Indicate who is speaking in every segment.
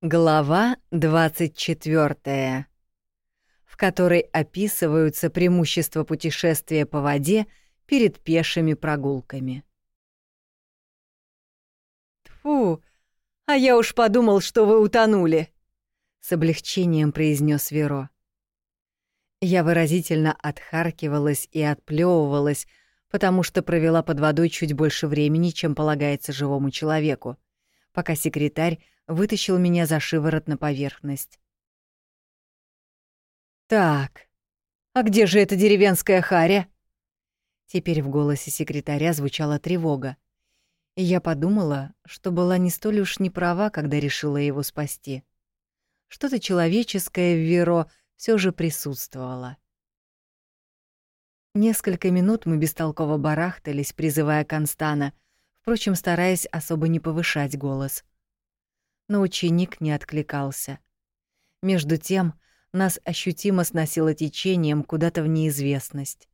Speaker 1: Глава 24, в которой описываются преимущества путешествия по воде перед пешими прогулками. Тфу, а я уж подумал, что вы утонули, с облегчением произнес Веро. Я выразительно отхаркивалась и отплевывалась, потому что провела под водой чуть больше времени, чем полагается живому человеку, пока секретарь вытащил меня за шиворот на поверхность. «Так, а где же эта деревенская харя?» Теперь в голосе секретаря звучала тревога, и я подумала, что была не столь уж не права, когда решила его спасти. Что-то человеческое в Веро все же присутствовало. Несколько минут мы бестолково барахтались, призывая Констана, впрочем, стараясь особо не повышать голос. Но ученик не откликался. Между тем нас ощутимо сносило течением куда-то в неизвестность.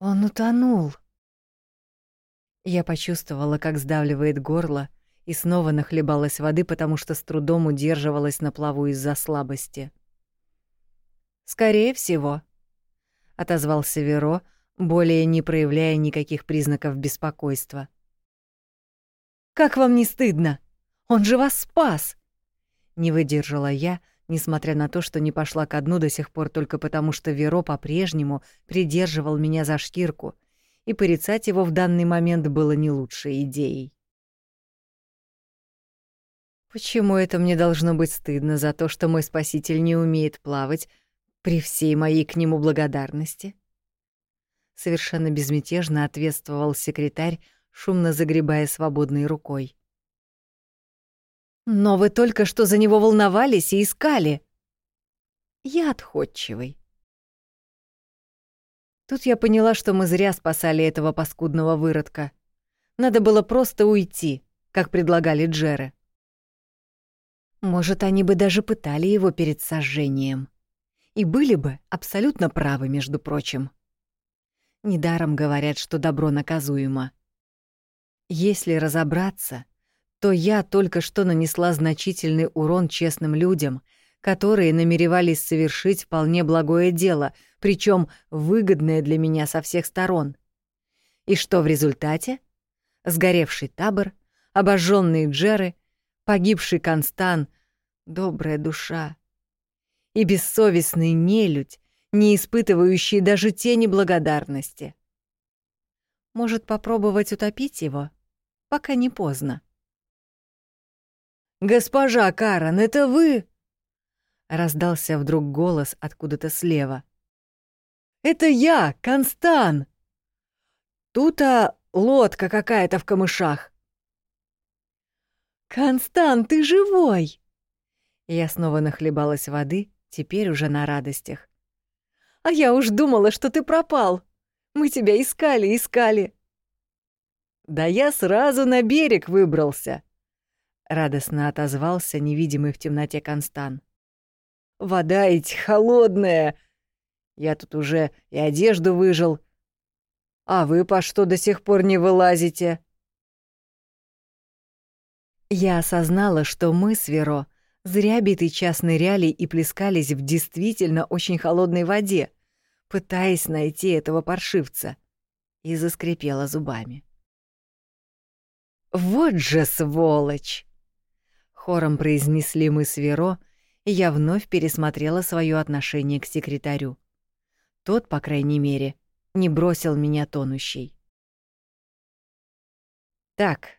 Speaker 1: «Он утонул!» Я почувствовала, как сдавливает горло, и снова нахлебалась воды, потому что с трудом удерживалась на плаву из-за слабости. «Скорее всего», — отозвался Веро, более не проявляя никаких признаков беспокойства. «Как вам не стыдно? Он же вас спас!» Не выдержала я, несмотря на то, что не пошла ко дну до сих пор только потому, что Веро по-прежнему придерживал меня за шкирку, и порицать его в данный момент было не лучшей идеей. Почему это мне должно быть стыдно за то, что мой спаситель не умеет плавать, при всей моей к нему благодарности. Совершенно безмятежно ответствовал секретарь, шумно загребая свободной рукой. Но вы только что за него волновались и искали. Я отходчивый. Тут я поняла, что мы зря спасали этого паскудного выродка. Надо было просто уйти, как предлагали Джеры. Может, они бы даже пытали его перед сожжением. И были бы абсолютно правы, между прочим. Недаром говорят, что добро наказуемо. Если разобраться, то я только что нанесла значительный урон честным людям, которые намеревались совершить вполне благое дело, причем выгодное для меня со всех сторон. И что в результате? Сгоревший табор, обожженные джеры, погибший Констан, добрая душа — и бессовестный нелюдь, не испытывающий даже тени благодарности. Может, попробовать утопить его, пока не поздно. «Госпожа Карен, это вы?» — раздался вдруг голос откуда-то слева. «Это я, Констан! Тут-то лодка какая-то в камышах». «Констан, ты живой!» Я снова нахлебалась воды теперь уже на радостях. «А я уж думала, что ты пропал. Мы тебя искали, искали». «Да я сразу на берег выбрался», — радостно отозвался невидимый в темноте Констан. «Вода ведь холодная. Я тут уже и одежду выжил. А вы по что до сих пор не вылазите?» Я осознала, что мы с Веро Зря битый час ныряли и плескались в действительно очень холодной воде, пытаясь найти этого паршивца, и заскрипела зубами. «Вот же сволочь!» Хором произнесли мы с Веро, и я вновь пересмотрела свое отношение к секретарю. Тот, по крайней мере, не бросил меня тонущей. Так,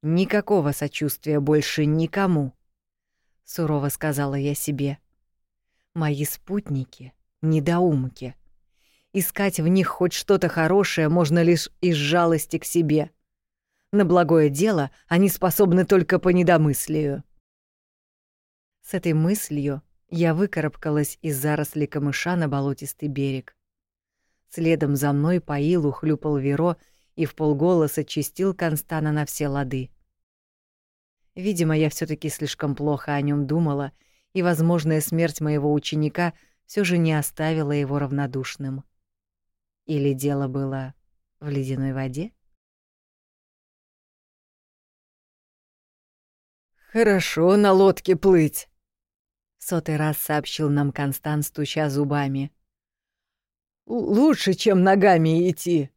Speaker 1: никакого сочувствия больше никому сурово сказала я себе. Мои спутники недоумки. Искать в них хоть что-то хорошее можно лишь из жалости к себе. На благое дело они способны только по недомыслию. С этой мыслью я выкарабкалась из заросли камыша на болотистый берег. Следом за мной по илу хлюпал Веро и в полголоса чистил Констана на все лады. Видимо, я все таки слишком плохо о нем думала, и возможная смерть моего ученика все же не оставила его равнодушным. Или дело было в ледяной воде? Хорошо на лодке плыть, сотый раз сообщил нам Констант, стуча зубами. Лучше, чем ногами идти.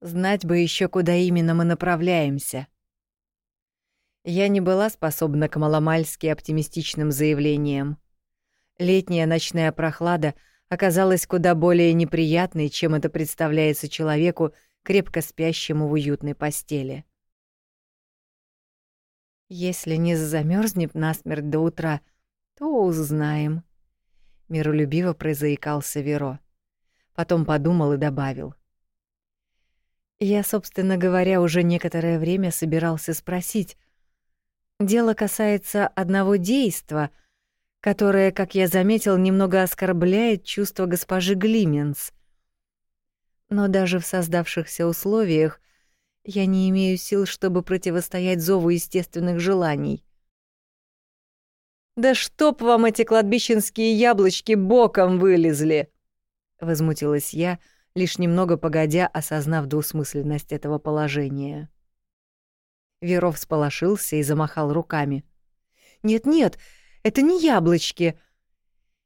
Speaker 1: Знать бы еще, куда именно мы направляемся. Я не была способна к маломальски оптимистичным заявлениям. Летняя ночная прохлада оказалась куда более неприятной, чем это представляется человеку, крепко спящему в уютной постели. Если не замерзнет насмерть до утра, то узнаем. Миролюбиво произаикался Веро. Потом подумал и добавил. Я, собственно говоря, уже некоторое время собирался спросить. Дело касается одного действа, которое, как я заметил, немного оскорбляет чувство госпожи Глименс. Но даже в создавшихся условиях я не имею сил, чтобы противостоять зову естественных желаний. «Да чтоб вам эти кладбищенские яблочки боком вылезли!» — возмутилась я, лишь немного погодя, осознав двусмысленность этого положения. Веров сполошился и замахал руками. «Нет-нет, это не яблочки!»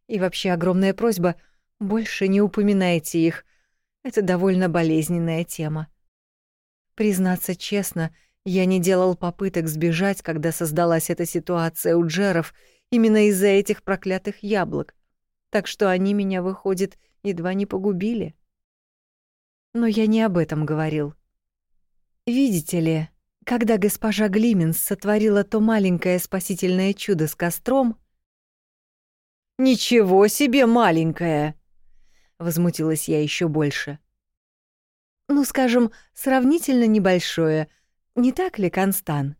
Speaker 1: И вообще огромная просьба — больше не упоминайте их. Это довольно болезненная тема. Признаться честно, я не делал попыток сбежать, когда создалась эта ситуация у Джеров именно из-за этих проклятых яблок. Так что они меня, выходит, едва не погубили. Но я не об этом говорил. Видите ли, когда госпожа Глименс сотворила то маленькое спасительное чудо с костром... «Ничего себе маленькое!» — возмутилась я еще больше. — ну, скажем, сравнительно небольшое. Не так ли, Констан?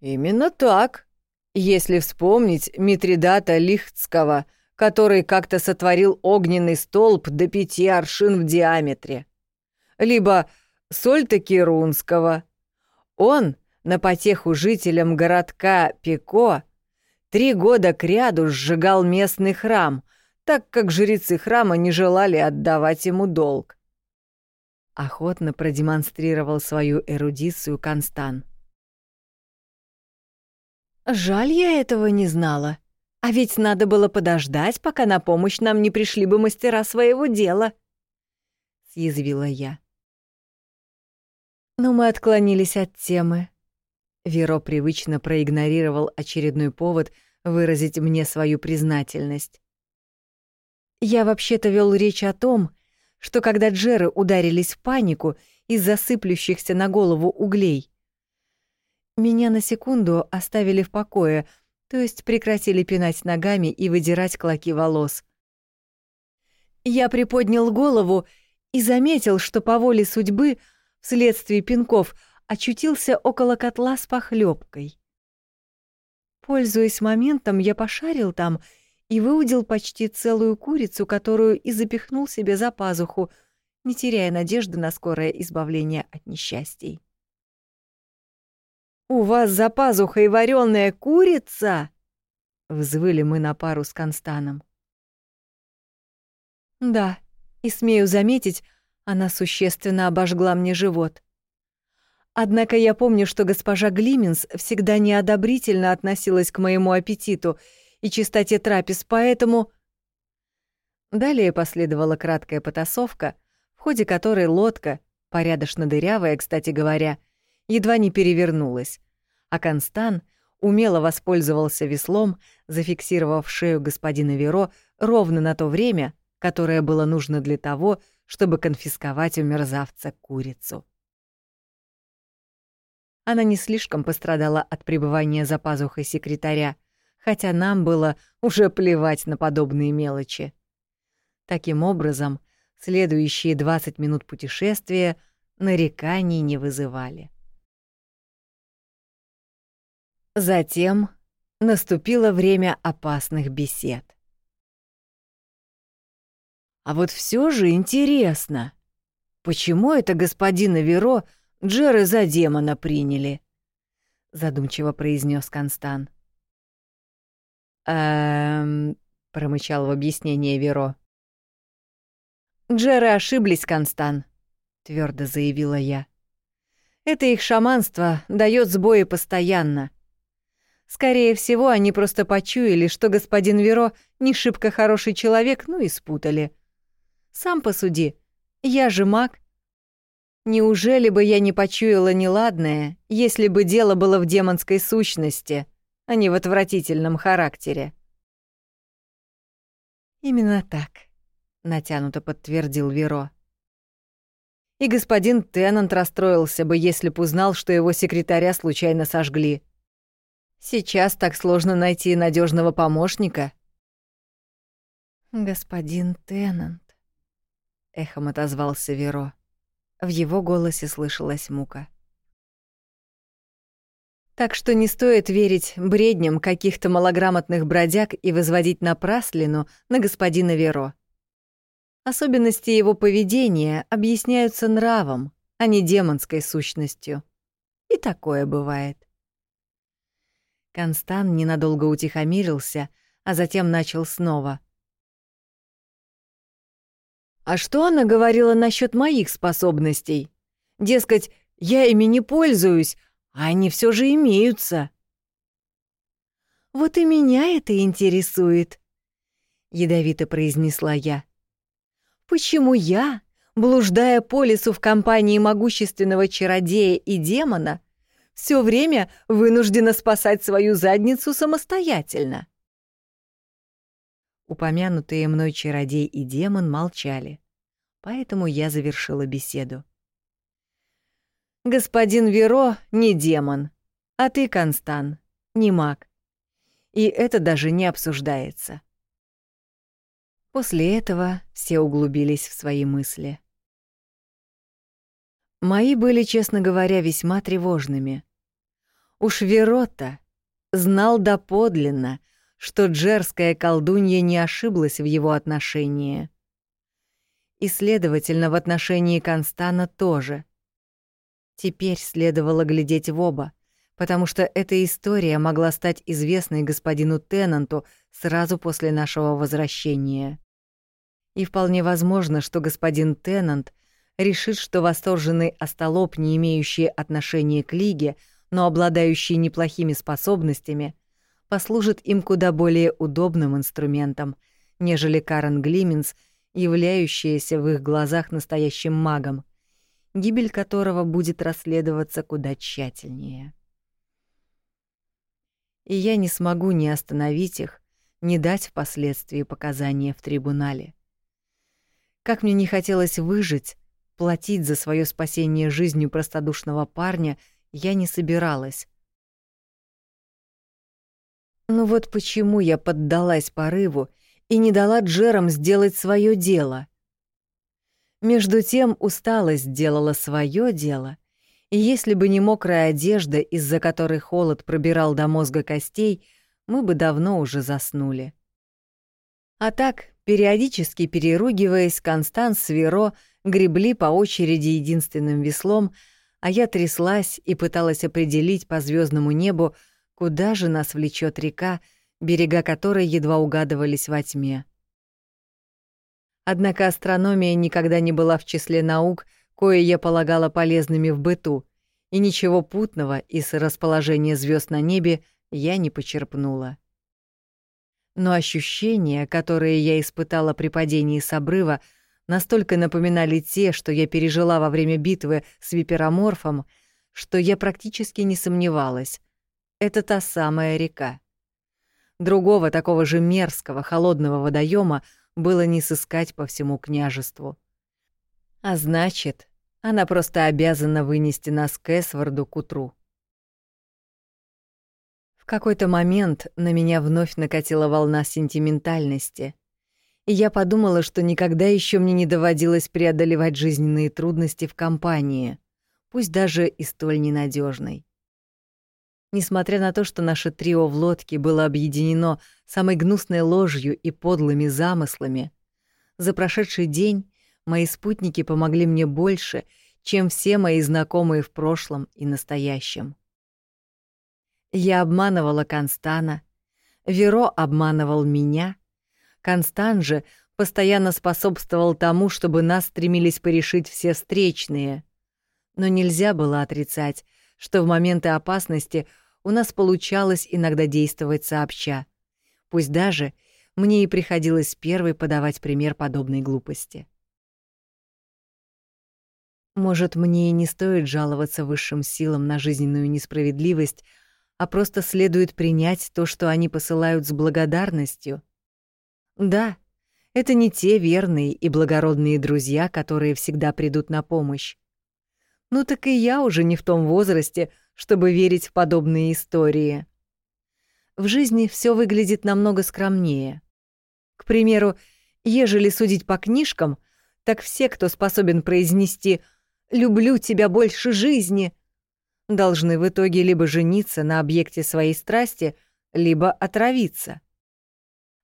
Speaker 1: Именно так. Если вспомнить Митридата Лихтского, который как-то сотворил огненный столб до пяти аршин в диаметре. Либо Сольта Кирунского. Он, на потеху жителям городка Пико, три года кряду сжигал местный храм, так как жрецы храма не желали отдавать ему долг. Охотно продемонстрировал свою эрудицию Констан. «Жаль, я этого не знала. А ведь надо было подождать, пока на помощь нам не пришли бы мастера своего дела», — съязвила я. Но мы отклонились от темы. Веро привычно проигнорировал очередной повод выразить мне свою признательность. Я вообще-то вел речь о том, что когда Джеры ударились в панику из-за сыплющихся на голову углей, меня на секунду оставили в покое, то есть прекратили пинать ногами и выдирать клоки волос. Я приподнял голову и заметил, что по воле судьбы, вследствие пинков, очутился около котла с похлебкой. Пользуясь моментом, я пошарил там и выудил почти целую курицу, которую и запихнул себе за пазуху, не теряя надежды на скорое избавление от несчастий. «У вас за пазухой вареная курица?» — взвыли мы на пару с Констаном. «Да, и смею заметить, она существенно обожгла мне живот. Однако я помню, что госпожа Глименс всегда неодобрительно относилась к моему аппетиту — и чистоте трапез, поэтому... Далее последовала краткая потасовка, в ходе которой лодка, порядочно дырявая, кстати говоря, едва не перевернулась, а Констан умело воспользовался веслом, зафиксировав шею господина Веро ровно на то время, которое было нужно для того, чтобы конфисковать у мерзавца курицу. Она не слишком пострадала от пребывания за пазухой секретаря, хотя нам было уже плевать на подобные мелочи. Таким образом, следующие 20 минут путешествия нареканий не вызывали. Затем наступило время опасных бесед. А вот все же интересно, почему это господина Веро Джеры за демона приняли? задумчиво произнес Констан. «Эм...» — промычал в объяснение Веро. «Джеры ошиблись, Констан», — твердо заявила я. Это их шаманство дает сбои постоянно. Скорее всего, они просто почуяли, что господин Веро не шибко хороший человек, ну и спутали. Сам посуди, я же маг. Неужели бы я не почуяла неладное, если бы дело было в демонской сущности, а не в отвратительном характере? Именно так, натянуто подтвердил Веро. И господин Теннант расстроился бы, если б узнал, что его секретаря случайно сожгли. Сейчас так сложно найти надежного помощника. Господин Теннант, эхом отозвался Веро. В его голосе слышалась мука. Так что не стоит верить бредням каких-то малограмотных бродяг и возводить напраслину на господина Веро. Особенности его поведения объясняются нравом, а не демонской сущностью. И такое бывает. Констан ненадолго утихомирился, а затем начал снова. «А что она говорила насчет моих способностей? Дескать, я ими не пользуюсь, а они все же имеются». «Вот и меня это интересует», — ядовито произнесла я. Почему я, блуждая по лесу в компании могущественного чародея и демона, все время вынуждена спасать свою задницу самостоятельно? Упомянутые мной чародей и демон молчали, поэтому я завершила беседу. «Господин Веро не демон, а ты, Констан, не маг. И это даже не обсуждается. После этого все углубились в свои мысли. Мои были, честно говоря, весьма тревожными. Уж Верота знал доподлинно, что джерская колдунья не ошиблась в его отношении. И, следовательно, в отношении Констана тоже. Теперь следовало глядеть в оба, потому что эта история могла стать известной господину Теннанту сразу после нашего возвращения. И вполне возможно, что господин Теннант решит, что восторженный остолоп, не имеющий отношения к Лиге, но обладающий неплохими способностями, послужит им куда более удобным инструментом, нежели Карен Глиминс, являющаяся в их глазах настоящим магом, гибель которого будет расследоваться куда тщательнее. И я не смогу ни остановить их, ни дать впоследствии показания в трибунале. Как мне не хотелось выжить, платить за свое спасение жизнью простодушного парня я не собиралась. Но вот почему я поддалась порыву и не дала Джерам сделать свое дело. Между тем усталость делала свое дело, и если бы не мокрая одежда, из-за которой холод пробирал до мозга костей, мы бы давно уже заснули. А так, периодически переругиваясь, Констанс с Веро гребли по очереди единственным веслом, а я тряслась и пыталась определить по звездному небу, куда же нас влечет река, берега которой едва угадывались во тьме. Однако астрономия никогда не была в числе наук, кое я полагала полезными в быту, и ничего путного из расположения звезд на небе я не почерпнула но ощущения, которые я испытала при падении с обрыва, настолько напоминали те, что я пережила во время битвы с випероморфом, что я практически не сомневалась. Это та самая река. Другого такого же мерзкого холодного водоема было не сыскать по всему княжеству. А значит, она просто обязана вынести нас к Эсварду к утру. В какой-то момент на меня вновь накатила волна сентиментальности, и я подумала, что никогда еще мне не доводилось преодолевать жизненные трудности в компании, пусть даже и столь ненадежной. Несмотря на то, что наше трио в лодке было объединено самой гнусной ложью и подлыми замыслами, за прошедший день мои спутники помогли мне больше, чем все мои знакомые в прошлом и настоящем. Я обманывала Констана, Веро обманывал меня, Констан же постоянно способствовал тому, чтобы нас стремились порешить все встречные. Но нельзя было отрицать, что в моменты опасности у нас получалось иногда действовать сообща, пусть даже мне и приходилось первой подавать пример подобной глупости. Может, мне и не стоит жаловаться высшим силам на жизненную несправедливость, а просто следует принять то, что они посылают с благодарностью? Да, это не те верные и благородные друзья, которые всегда придут на помощь. Ну так и я уже не в том возрасте, чтобы верить в подобные истории. В жизни все выглядит намного скромнее. К примеру, ежели судить по книжкам, так все, кто способен произнести «люблю тебя больше жизни», должны в итоге либо жениться на объекте своей страсти, либо отравиться.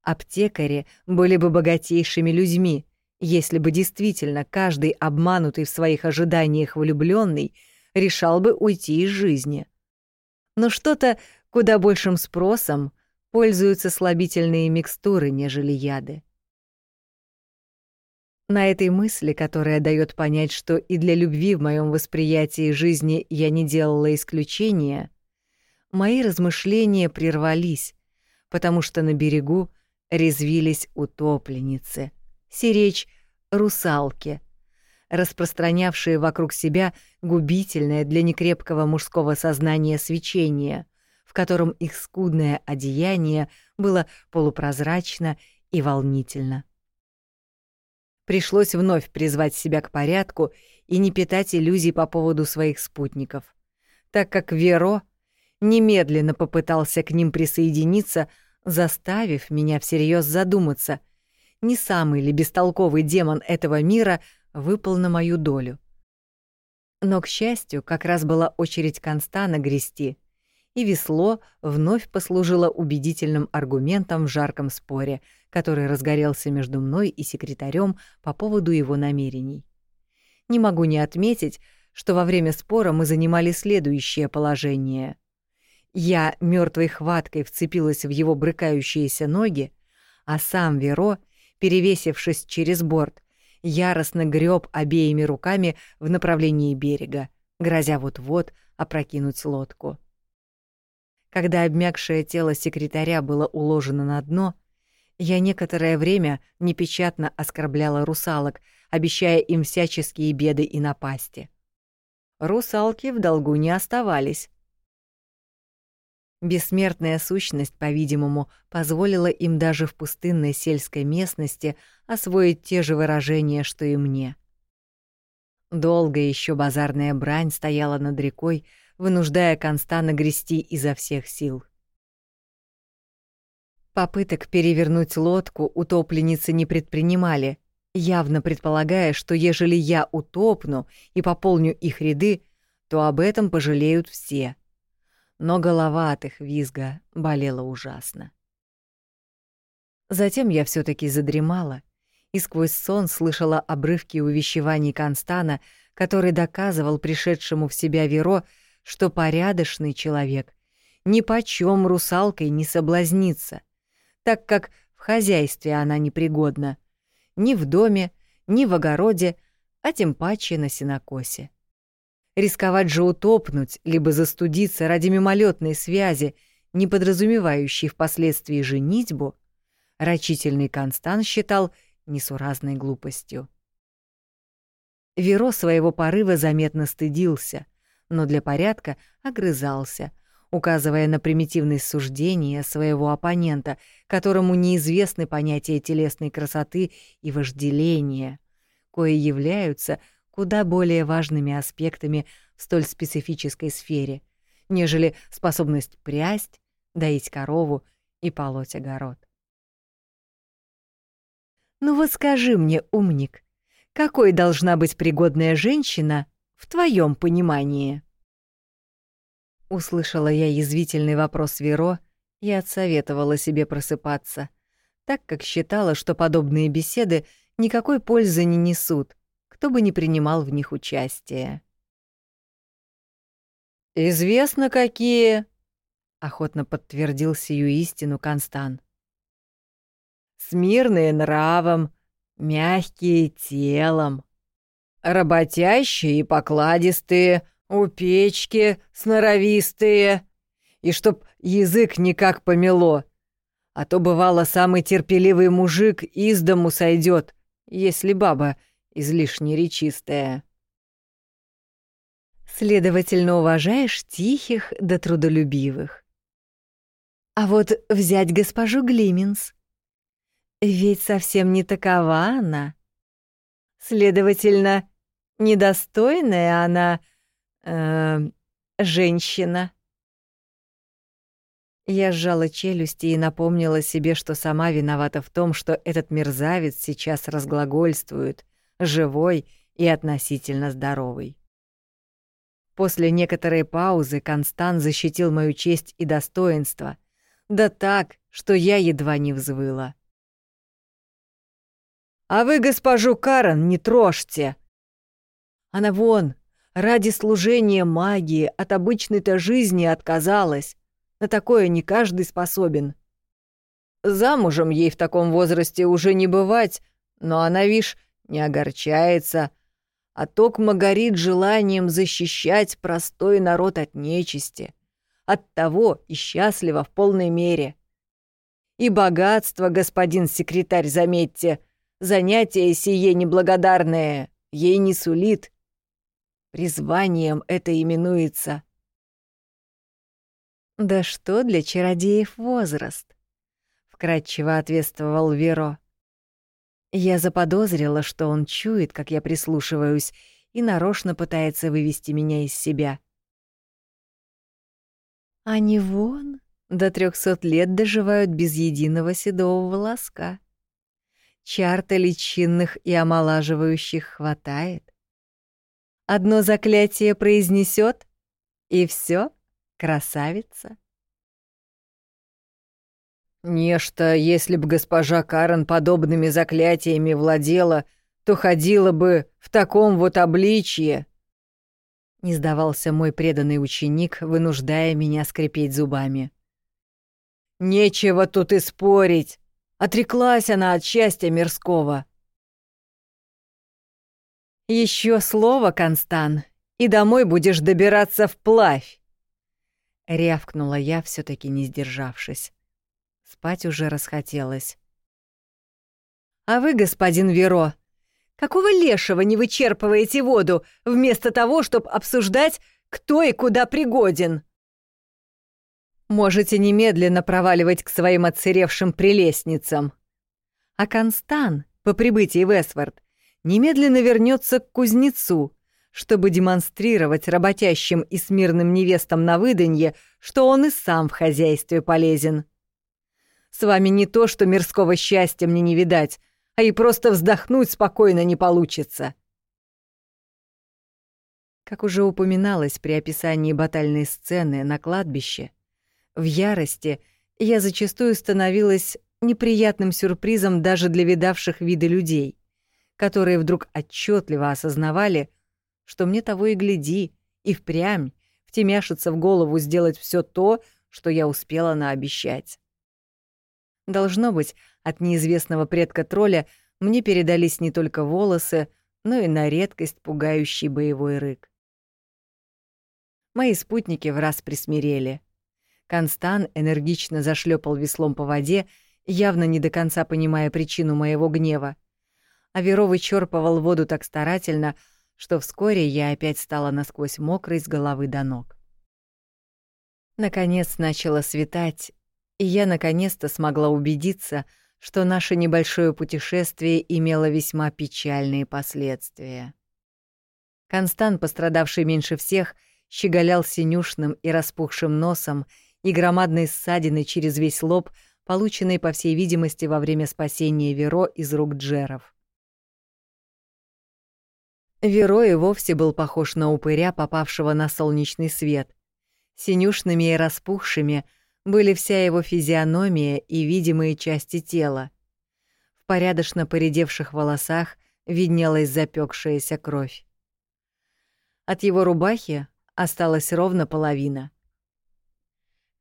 Speaker 1: Аптекари были бы богатейшими людьми, если бы действительно каждый обманутый в своих ожиданиях влюбленный решал бы уйти из жизни. Но что-то куда большим спросом пользуются слабительные микстуры, нежели яды. На этой мысли, которая дает понять, что и для любви в моем восприятии жизни я не делала исключения, мои размышления прервались, потому что на берегу резвились утопленницы, сиречь русалки, распространявшие вокруг себя губительное для некрепкого мужского сознания свечение, в котором их скудное одеяние было полупрозрачно и волнительно. Пришлось вновь призвать себя к порядку и не питать иллюзий по поводу своих спутников, так как Веро немедленно попытался к ним присоединиться, заставив меня всерьез задуматься, не самый ли бестолковый демон этого мира выпал на мою долю. Но, к счастью, как раз была очередь Констана грести — и весло вновь послужило убедительным аргументом в жарком споре, который разгорелся между мной и секретарем по поводу его намерений. Не могу не отметить, что во время спора мы занимали следующее положение. Я мертвой хваткой вцепилась в его брыкающиеся ноги, а сам Веро, перевесившись через борт, яростно греб обеими руками в направлении берега, грозя вот-вот опрокинуть лодку. Когда обмякшее тело секретаря было уложено на дно, я некоторое время непечатно оскорбляла русалок, обещая им всяческие беды и напасти. Русалки в долгу не оставались. Бессмертная сущность, по-видимому, позволила им даже в пустынной сельской местности освоить те же выражения, что и мне. Долго еще базарная брань стояла над рекой, вынуждая Констана грести изо всех сил. Попыток перевернуть лодку утопленницы не предпринимали, явно предполагая, что ежели я утопну и пополню их ряды, то об этом пожалеют все. Но голова от их визга болела ужасно. Затем я все таки задремала и сквозь сон слышала обрывки увещеваний Констана, который доказывал пришедшему в себя Веро, что порядочный человек ни почем русалкой не соблазнится, так как в хозяйстве она непригодна, ни в доме, ни в огороде, а тем паче на сенокосе. Рисковать же утопнуть, либо застудиться ради мимолетной связи, не подразумевающей впоследствии женитьбу, рачительный Констант считал несуразной глупостью. Веро своего порыва заметно стыдился, но для порядка огрызался, указывая на примитивность суждения своего оппонента, которому неизвестны понятия телесной красоты и вожделения, кои являются куда более важными аспектами в столь специфической сфере, нежели способность прясть, доить корову и полоть огород. «Ну вот скажи мне, умник, какой должна быть пригодная женщина в твоем понимании?» Услышала я язвительный вопрос Веро и отсоветовала себе просыпаться, так как считала, что подобные беседы никакой пользы не несут, кто бы ни принимал в них участие. «Известно, какие...» — охотно подтвердил сию истину Констан. «Смирные нравом, мягкие телом, Работящие и покладистые, у печки сноровистые. И чтоб язык никак помело. А то, бывало, самый терпеливый мужик из дому сойдет, если баба излишне речистая. Следовательно, уважаешь тихих да трудолюбивых. А вот взять госпожу Глименс. Ведь совсем не такова она. Следовательно, недостойная она э, женщина. Я сжала челюсти и напомнила себе, что сама виновата в том, что этот мерзавец сейчас разглагольствует, живой и относительно здоровый. После некоторой паузы Констант защитил мою честь и достоинство, да так, что я едва не взвыла. «А вы госпожу Карен не трожьте!» Она вон, ради служения магии от обычной-то жизни отказалась. На такое не каждый способен. Замужем ей в таком возрасте уже не бывать, но она, вишь, не огорчается, а токмо горит желанием защищать простой народ от нечисти. От того и счастлива в полной мере. И богатство, господин секретарь, заметьте, занятие сие неблагодарное ей не сулит. Призванием это именуется. «Да что для чародеев возраст?» — вкратчиво ответствовал Веро. Я заподозрила, что он чует, как я прислушиваюсь, и нарочно пытается вывести меня из себя. Они вон до трехсот лет доживают без единого седого волоска. Чарта личинных и омолаживающих хватает. Одно заклятие произнесет, и все, красавица. Нечто, если б госпожа Карен подобными заклятиями владела, то ходила бы в таком вот обличье. Не сдавался мой преданный ученик, вынуждая меня скрипеть зубами. Нечего тут и спорить. Отреклась она от счастья мирского. Еще слово, Констан, и домой будешь добираться вплавь. Рявкнула я, все таки не сдержавшись. Спать уже расхотелось. «А вы, господин Веро, какого лешего не вычерпываете воду, вместо того, чтобы обсуждать, кто и куда пригоден?» Можете немедленно проваливать к своим отсыревшим прелестницам. А Констан, по прибытии в Эсвард, немедленно вернется к кузнецу, чтобы демонстрировать работящим и смирным невестам на выданье, что он и сам в хозяйстве полезен. С вами не то, что мирского счастья мне не видать, а и просто вздохнуть спокойно не получится. Как уже упоминалось при описании батальной сцены на кладбище, в ярости я зачастую становилась неприятным сюрпризом даже для видавших виды людей, которые вдруг отчетливо осознавали, что мне того и гляди, и впрямь втемяшится в голову сделать все то, что я успела наобещать. Должно быть, от неизвестного предка тролля мне передались не только волосы, но и на редкость пугающий боевой рык. Мои спутники в раз присмирели. Констан энергично зашлепал веслом по воде, явно не до конца понимая причину моего гнева. А Веро вычерпывал воду так старательно, что вскоре я опять стала насквозь мокрой с головы до ног. Наконец начало светать, и я наконец-то смогла убедиться, что наше небольшое путешествие имело весьма печальные последствия. Констан, пострадавший меньше всех, щеголял синюшным и распухшим носом и громадной ссадиной через весь лоб, полученной, по всей видимости, во время спасения Веро из рук джеров. Веро и вовсе был похож на упыря, попавшего на солнечный свет. Синюшными и распухшими — были вся его физиономия и видимые части тела. В порядочно поредевших волосах виднелась запекшаяся кровь. От его рубахи осталась ровно половина.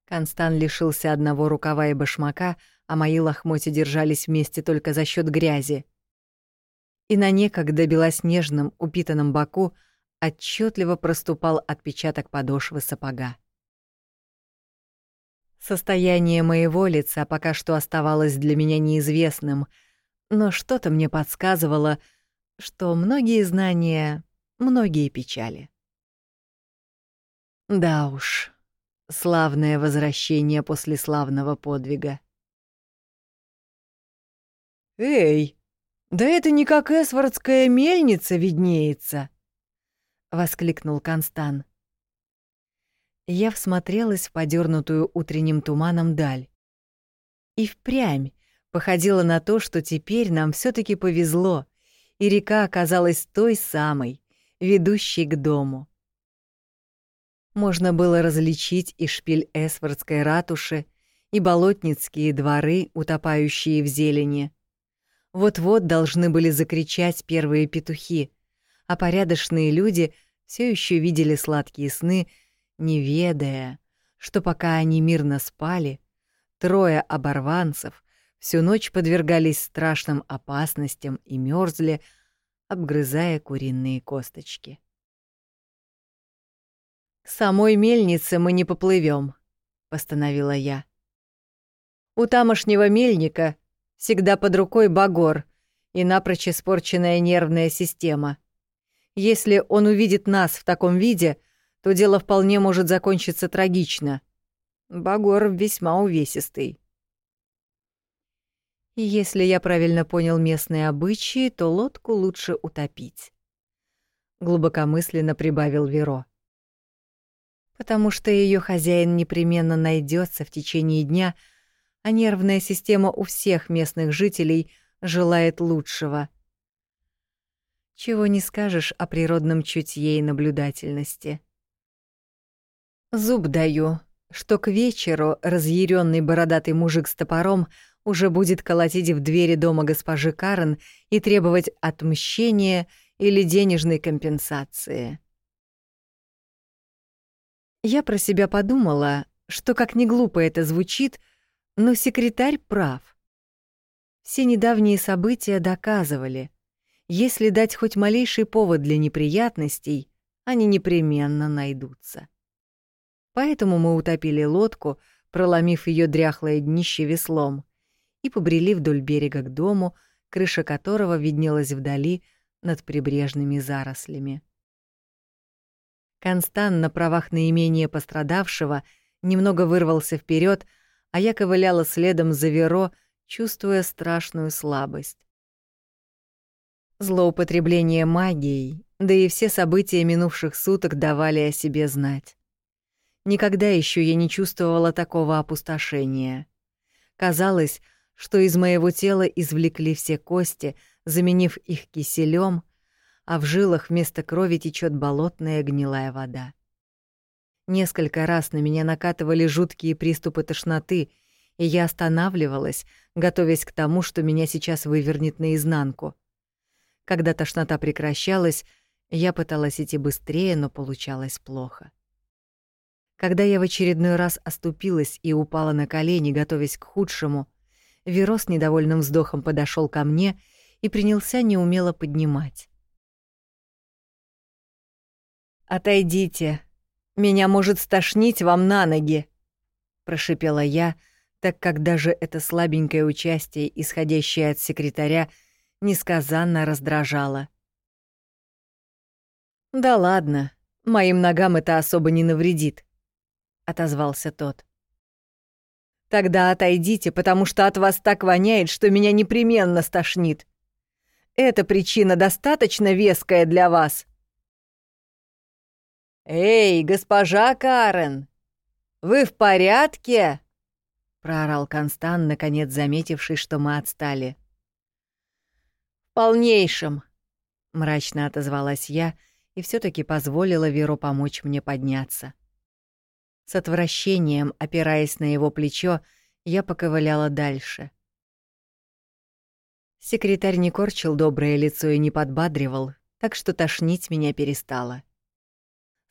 Speaker 1: Констан лишился одного рукава и башмака, а мои лохмотья держались вместе только за счет грязи. и на некогда белоснежном упитанном боку отчетливо проступал отпечаток подошвы сапога. Состояние моего лица пока что оставалось для меня неизвестным, но что-то мне подсказывало, что многие знания, многие печали. Да уж, славное возвращение после славного подвига. «Эй, да это не как эсвардская мельница виднеется!» — воскликнул Констан. Я всмотрелась в подернутую утренним туманом даль. И впрямь походило на то, что теперь нам все таки повезло, и река оказалась той самой, ведущей к дому. Можно было различить и шпиль Эсфордской ратуши, и болотницкие дворы, утопающие в зелени. Вот-вот должны были закричать первые петухи, а порядочные люди все еще видели сладкие сны — не ведая, что пока они мирно спали, трое оборванцев всю ночь подвергались страшным опасностям и мерзли, обгрызая куриные косточки. «К самой мельнице мы не поплывем, постановила я. «У тамошнего мельника всегда под рукой багор и напрочь испорченная нервная система. Если он увидит нас в таком виде — то дело вполне может закончиться трагично. Багор весьма увесистый. Если я правильно понял местные обычаи, то лодку лучше утопить. Глубокомысленно прибавил Веро. Потому что ее хозяин непременно найдется в течение дня, а нервная система у всех местных жителей желает лучшего. Чего не скажешь о природном чутье и наблюдательности. Зуб даю, что к вечеру разъяренный бородатый мужик с топором уже будет колотить в двери дома госпожи Карен и требовать отмщения или денежной компенсации. Я про себя подумала, что как ни глупо это звучит, но секретарь прав. Все недавние события доказывали, если дать хоть малейший повод для неприятностей, они непременно найдутся. Поэтому мы утопили лодку, проломив ее дряхлое днище веслом, и побрели вдоль берега к дому, крыша которого виднелась вдали над прибрежными зарослями. Констан на правах наименее пострадавшего немного вырвался вперед, а я ковыляла следом за Веро, чувствуя страшную слабость. Злоупотребление магией, да и все события минувших суток давали о себе знать. Никогда еще я не чувствовала такого опустошения. Казалось, что из моего тела извлекли все кости, заменив их киселем, а в жилах вместо крови течет болотная гнилая вода. Несколько раз на меня накатывали жуткие приступы тошноты, и я останавливалась, готовясь к тому, что меня сейчас вывернет наизнанку. Когда тошнота прекращалась, я пыталась идти быстрее, но получалось плохо. Когда я в очередной раз оступилась и упала на колени, готовясь к худшему, Веро с недовольным вздохом подошел ко мне и принялся неумело поднимать. «Отойдите, меня может стошнить вам на ноги», — прошипела я, так как даже это слабенькое участие, исходящее от секретаря, несказанно раздражало. «Да ладно, моим ногам это особо не навредит отозвался тот. Тогда отойдите, потому что от вас так воняет, что меня непременно стошнит. Эта причина достаточно веская для вас. Эй, госпожа Карен, вы в порядке? проорал Констан, наконец заметивший, что мы отстали. В полнейшем, мрачно отозвалась я и все таки позволила Веру помочь мне подняться. С отвращением, опираясь на его плечо, я поковыляла дальше. Секретарь не корчил доброе лицо и не подбадривал, так что тошнить меня перестало.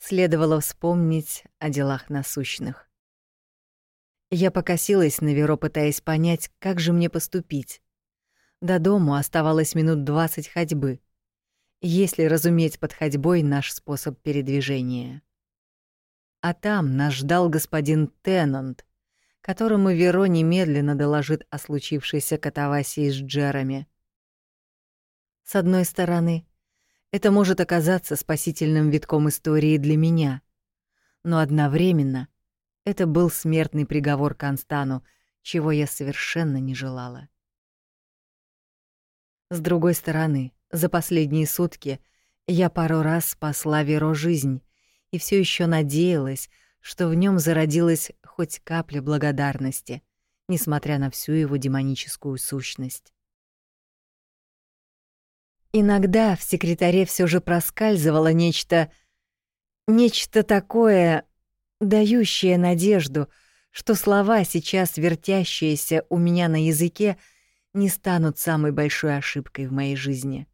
Speaker 1: Следовало вспомнить о делах насущных. Я покосилась на Веро, пытаясь понять, как же мне поступить. До дому оставалось минут двадцать ходьбы, если разуметь под ходьбой наш способ передвижения. А там нас ждал господин Теннант, которому Веро немедленно доложит о случившейся катавасии с Джерами. С одной стороны, это может оказаться спасительным витком истории для меня, но одновременно это был смертный приговор Констану, чего я совершенно не желала. С другой стороны, за последние сутки я пару раз спасла Веро жизнь и все еще надеялась, что в нем зародилась хоть капля благодарности, несмотря на всю его демоническую сущность. Иногда в секретаре все же проскальзывало нечто... нечто такое, дающее надежду, что слова, сейчас вертящиеся у меня на языке, не станут самой большой ошибкой в моей жизни.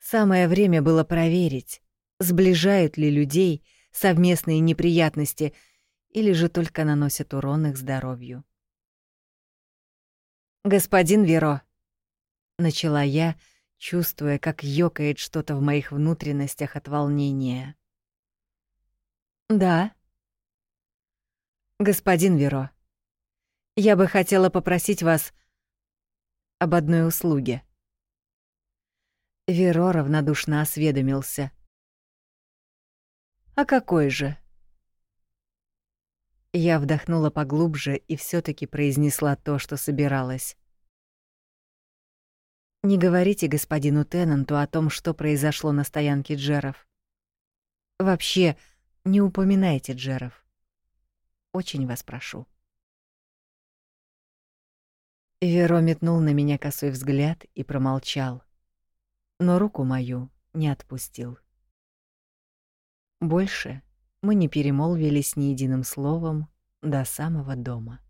Speaker 1: Самое время было проверить, сближают ли людей совместные неприятности или же только наносят урон их здоровью. «Господин Веро», — начала я, — чувствуя, как ёкает что-то в моих внутренностях от волнения. «Да». «Господин Веро, я бы хотела попросить вас об одной услуге». Веро равнодушно осведомился. «А какой же?» Я вдохнула поглубже и все таки произнесла то, что собиралась. Не говорите господину Теннанту о том, что произошло на стоянке Джеров. Вообще, не упоминайте Джеров. Очень вас прошу. Веро метнул на меня косой взгляд и промолчал, но руку мою не отпустил. Больше мы не перемолвились ни единым словом до самого дома.